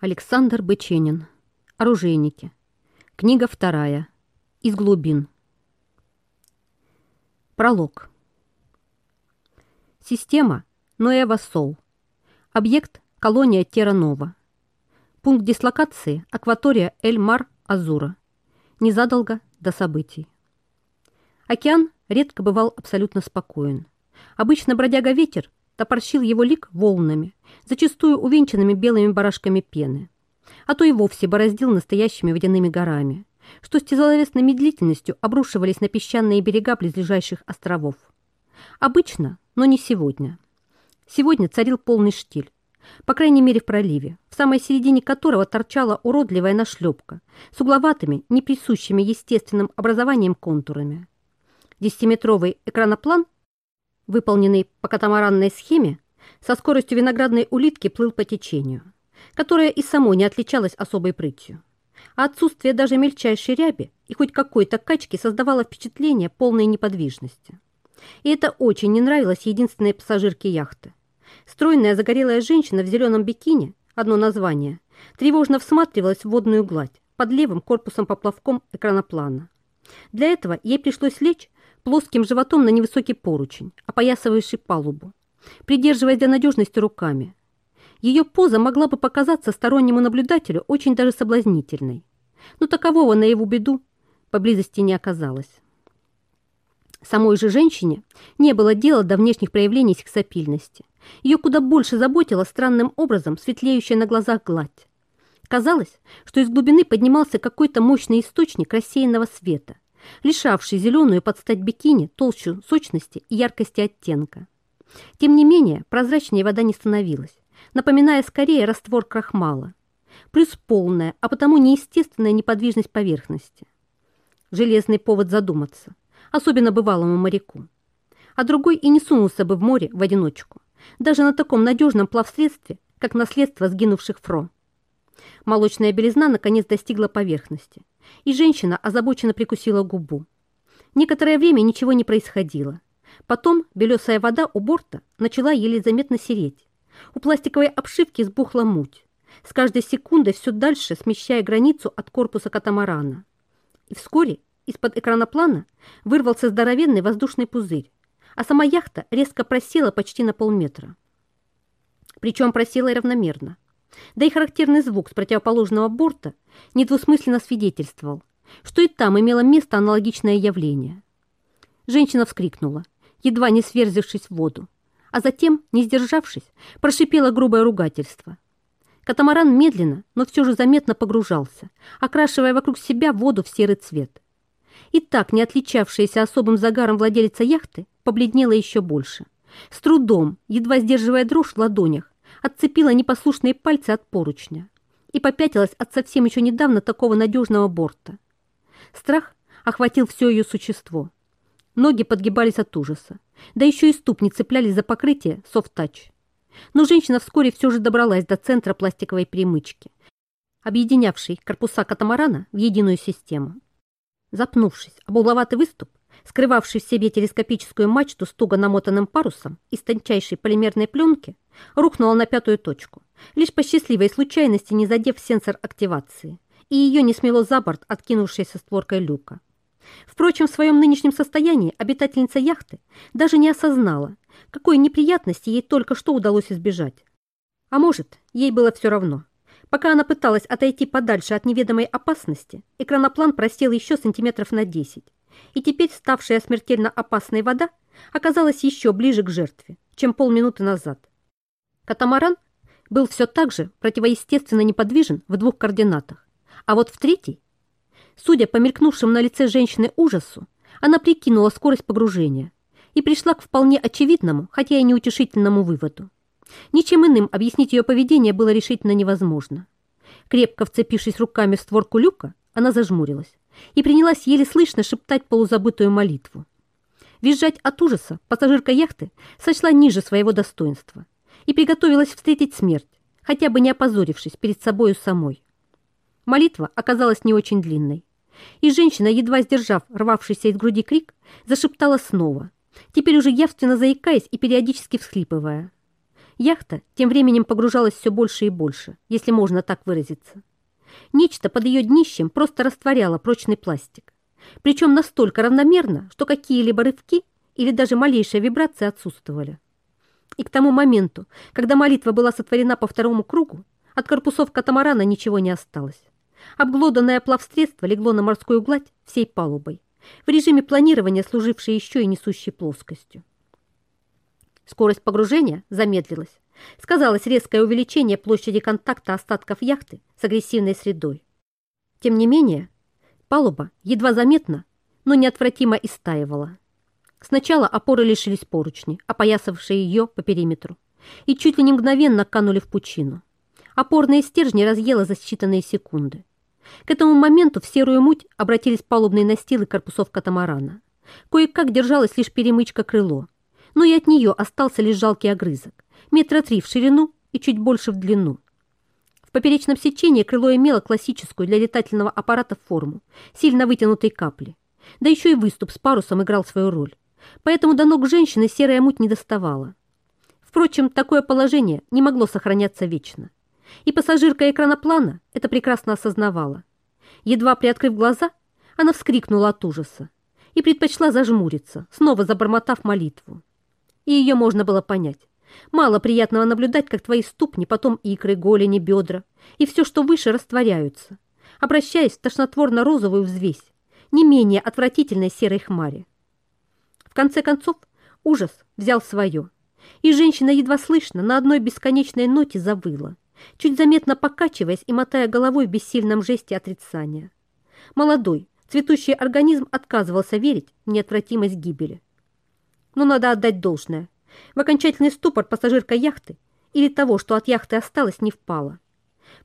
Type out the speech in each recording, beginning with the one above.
Александр Быченин. Оружейники. Книга вторая. Из глубин. Пролог. Система Ноэва Сол. Объект колония Терра-Нова. Пункт дислокации акватория Эль-Мар-Азура. Незадолго до событий. Океан редко бывал абсолютно спокоен. Обычно бродяга-ветер топорщил его лик волнами, зачастую увенчанными белыми барашками пены, а то и вовсе бороздил настоящими водяными горами, что с тяжеловесной медлительностью обрушивались на песчаные берега близлежащих островов. Обычно, но не сегодня. Сегодня царил полный штиль, по крайней мере в проливе, в самой середине которого торчала уродливая нашлепка с угловатыми, не присущими естественным образованием контурами. Десятиметровый экраноплан выполненный по катамаранной схеме, со скоростью виноградной улитки плыл по течению, которое и само не отличалось особой прытью. А отсутствие даже мельчайшей ряби и хоть какой-то качки создавало впечатление полной неподвижности. И это очень не нравилось единственной пассажирке яхты. Стройная загорелая женщина в зеленом бикини, одно название, тревожно всматривалась в водную гладь под левым корпусом поплавком экраноплана. Для этого ей пришлось лечь плоским животом на невысокий поручень, опоясывающий палубу, придерживаясь для надежности руками. Ее поза могла бы показаться стороннему наблюдателю очень даже соблазнительной, но такового на его беду поблизости не оказалось. Самой же женщине не было дела до внешних проявлений сексапильности. Ее куда больше заботила странным образом светлеющая на глазах гладь. Казалось, что из глубины поднимался какой-то мощный источник рассеянного света – лишавший зеленую под стать бикини толщу сочности и яркости оттенка. Тем не менее, прозрачнее вода не становилась, напоминая скорее раствор крахмала, плюс полная, а потому неестественная неподвижность поверхности. Железный повод задуматься, особенно бывалому моряку. А другой и не сунулся бы в море в одиночку, даже на таком надежном плавсредстве, как наследство сгинувших фро. Молочная белизна наконец достигла поверхности, и женщина озабоченно прикусила губу. Некоторое время ничего не происходило. Потом белесая вода у борта начала еле заметно сереть. У пластиковой обшивки сбухла муть, с каждой секундой все дальше смещая границу от корпуса катамарана. И вскоре из-под экраноплана вырвался здоровенный воздушный пузырь, а сама яхта резко просела почти на полметра. Причем просела и равномерно. Да и характерный звук с противоположного борта недвусмысленно свидетельствовал, что и там имело место аналогичное явление. Женщина вскрикнула, едва не сверзившись в воду, а затем, не сдержавшись, прошипела грубое ругательство. Катамаран медленно, но все же заметно погружался, окрашивая вокруг себя воду в серый цвет. И так не отличавшаяся особым загаром владелица яхты побледнела еще больше. С трудом, едва сдерживая дрожь в ладонях, отцепила непослушные пальцы от поручня и попятилась от совсем еще недавно такого надежного борта. Страх охватил все ее существо. Ноги подгибались от ужаса, да еще и ступни цеплялись за покрытие софт-тач. Но женщина вскоре все же добралась до центра пластиковой перемычки, объединявшей корпуса катамарана в единую систему. Запнувшись об угловатый выступ, скрывавший в себе телескопическую мачту с туго намотанным парусом из тончайшей полимерной пленки, рухнула на пятую точку, лишь по счастливой случайности не задев сенсор активации, и ее не смело за борт, откинувшейся створкой люка. Впрочем, в своем нынешнем состоянии обитательница яхты даже не осознала, какой неприятности ей только что удалось избежать. А может, ей было все равно. Пока она пыталась отойти подальше от неведомой опасности, экраноплан просел еще сантиметров на 10, и теперь ставшая смертельно опасной вода оказалась еще ближе к жертве, чем полминуты назад. Катамаран был все так же противоестественно неподвижен в двух координатах, а вот в третьей, судя по мелькнувшим на лице женщины ужасу, она прикинула скорость погружения и пришла к вполне очевидному, хотя и неутешительному выводу. Ничем иным объяснить ее поведение было решительно невозможно. Крепко вцепившись руками в створку люка, она зажмурилась и принялась еле слышно шептать полузабытую молитву. Визжать от ужаса пассажирка яхты сочла ниже своего достоинства и приготовилась встретить смерть, хотя бы не опозорившись перед собою самой. Молитва оказалась не очень длинной, и женщина, едва сдержав рвавшийся из груди крик, зашептала снова, теперь уже явственно заикаясь и периодически всхлипывая. Яхта тем временем погружалась все больше и больше, если можно так выразиться. Нечто под ее днищем просто растворяло прочный пластик. Причем настолько равномерно, что какие-либо рывки или даже малейшая вибрация отсутствовали. И к тому моменту, когда молитва была сотворена по второму кругу, от корпусов катамарана ничего не осталось. Обглоданное плавсредство легло на морскую гладь всей палубой, в режиме планирования, служившей еще и несущей плоскостью. Скорость погружения замедлилась. Сказалось резкое увеличение площади контакта остатков яхты с агрессивной средой. Тем не менее, палуба едва заметно, но неотвратимо истаивала. Сначала опоры лишились поручни, опоясавшие ее по периметру, и чуть ли не мгновенно канули в пучину. Опорные стержни разъело за считанные секунды. К этому моменту в серую муть обратились палубные настилы корпусов катамарана. Кое-как держалась лишь перемычка крыло, но и от нее остался лишь жалкий огрызок, метра три в ширину и чуть больше в длину. В поперечном сечении крыло имело классическую для летательного аппарата форму, сильно вытянутой капли. Да еще и выступ с парусом играл свою роль. Поэтому до ног женщины серая муть не доставала. Впрочем, такое положение не могло сохраняться вечно. И пассажирка экраноплана это прекрасно осознавала. Едва приоткрыв глаза, она вскрикнула от ужаса и предпочла зажмуриться, снова забормотав молитву. И ее можно было понять. Мало приятного наблюдать, как твои ступни, потом икры, голени, бедра и все, что выше, растворяются, обращаясь в тошнотворно-розовую взвесь, не менее отвратительной серой хмари. В конце концов, ужас взял свое, и женщина едва слышно на одной бесконечной ноте завыла – чуть заметно покачиваясь и мотая головой в бессильном жесте отрицания. Молодой, цветущий организм отказывался верить в неотвратимость гибели. Но надо отдать должное. В окончательный ступор пассажирка яхты или того, что от яхты осталось, не впала.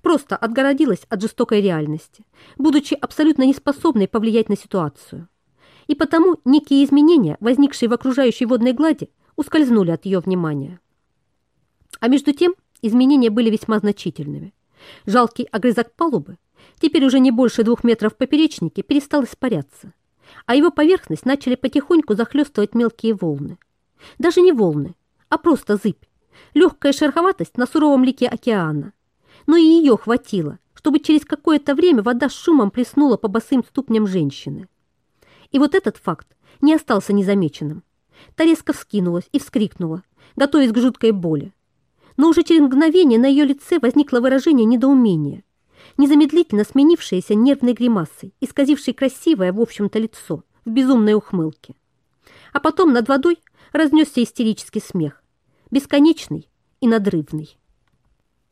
Просто отгородилась от жестокой реальности, будучи абсолютно неспособной повлиять на ситуацию. И потому некие изменения, возникшие в окружающей водной глади, ускользнули от ее внимания. А между тем изменения были весьма значительными. Жалкий огрызок палубы, теперь уже не больше двух метров в поперечнике, перестал испаряться, а его поверхность начали потихоньку захлестывать мелкие волны. Даже не волны, а просто зыбь, легкая шероховатость на суровом лике океана. Но и ее хватило, чтобы через какое-то время вода с шумом плеснула по босым ступням женщины. И вот этот факт не остался незамеченным. Та резко вскинулась и вскрикнула, готовясь к жуткой боли но уже через мгновение на ее лице возникло выражение недоумения, незамедлительно сменившееся нервной гримасой, исказившей красивое, в общем-то, лицо в безумной ухмылке. А потом над водой разнесся истерический смех, бесконечный и надрывный.